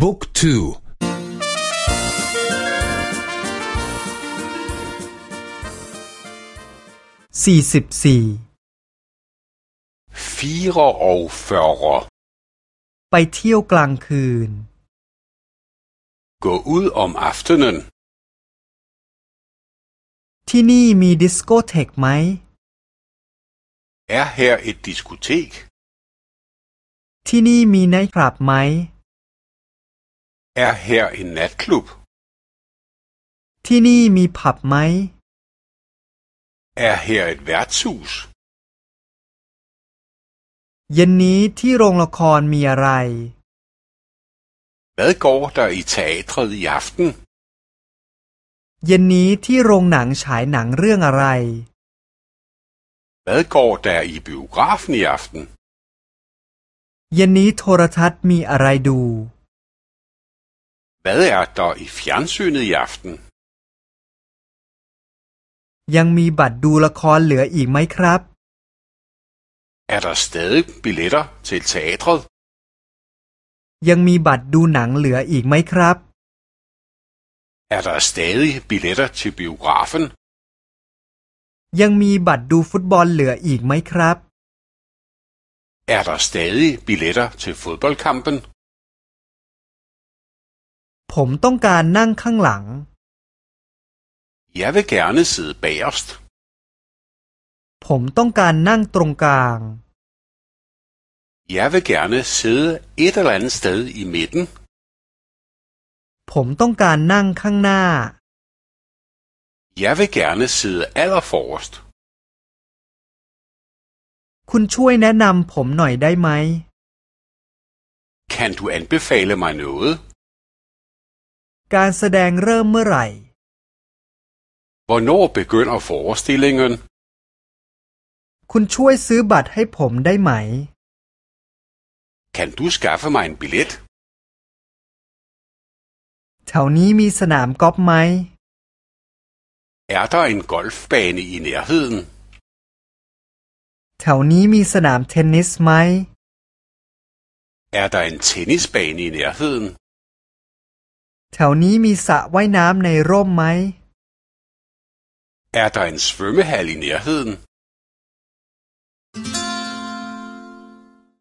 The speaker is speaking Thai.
บุ๊กทูสี่สิบสี่ฟีร์ออฟอร์ไปเที่ยวกลางคืนก Gå ud om a f t e n e นที่นี่มีดิสโกเทกไหมเอ Er her et ดิสโกเทกที่นี่มีไนท์คลับไหม Er her en natklub? ที่นี่มีผับไหม Er her et værtshus? เย็นนี้ที่โรงละครมีอะไร Hvad går der i teatret i aften? เย็นนี้ที่โรงหนังฉายหนังเรื่องอะไร Hvad går der i biografen i aften? เย็นนี้โทรทัศน์มีอะไรดู Hvad er der i fjernsynet i aften? ยังมีบัตรดูละครเหลืออีกไหมครับ Er der stadig billetter til teatret? ยังมีบัตรดูหนังเหลืออีกไหมครับ Er der stadig billetter til biografen? ยังมีบัตรดูฟุตบอลเหลืออีกไหมครับ Er der stadig billetter til fodboldkampen? ผมต้องการนั่งข้างหลัง Jeg vil gerne sidde bagerst. ผมต้องการนั่งตรงกลาง Jeg vil gerne sidde et eller andet sted i midten. ผมต้องการนั่งข้างหน้า Jeg vil gerne sidde allerforrest. คุณช่วยแนะนำผมหน่อยได้ไหม Kan du anbefale mig noget? การแสดงเริ่มเมื่อไหร่ Hvornår begynder forestillingen คุณช่วยซื้อบัตรให้ผมได้ไหม Kan du skaffe mig en billet แถวนี้มีสนามกอล์ฟไหม Er der en golfbane i nærheden แถวนี้มีสนามเทนนิสไหม Er der en tennisbane i nærheden แถวนี้มีสระว่ายน้ำในร่มไหม Er der en svømmehal i nærheden?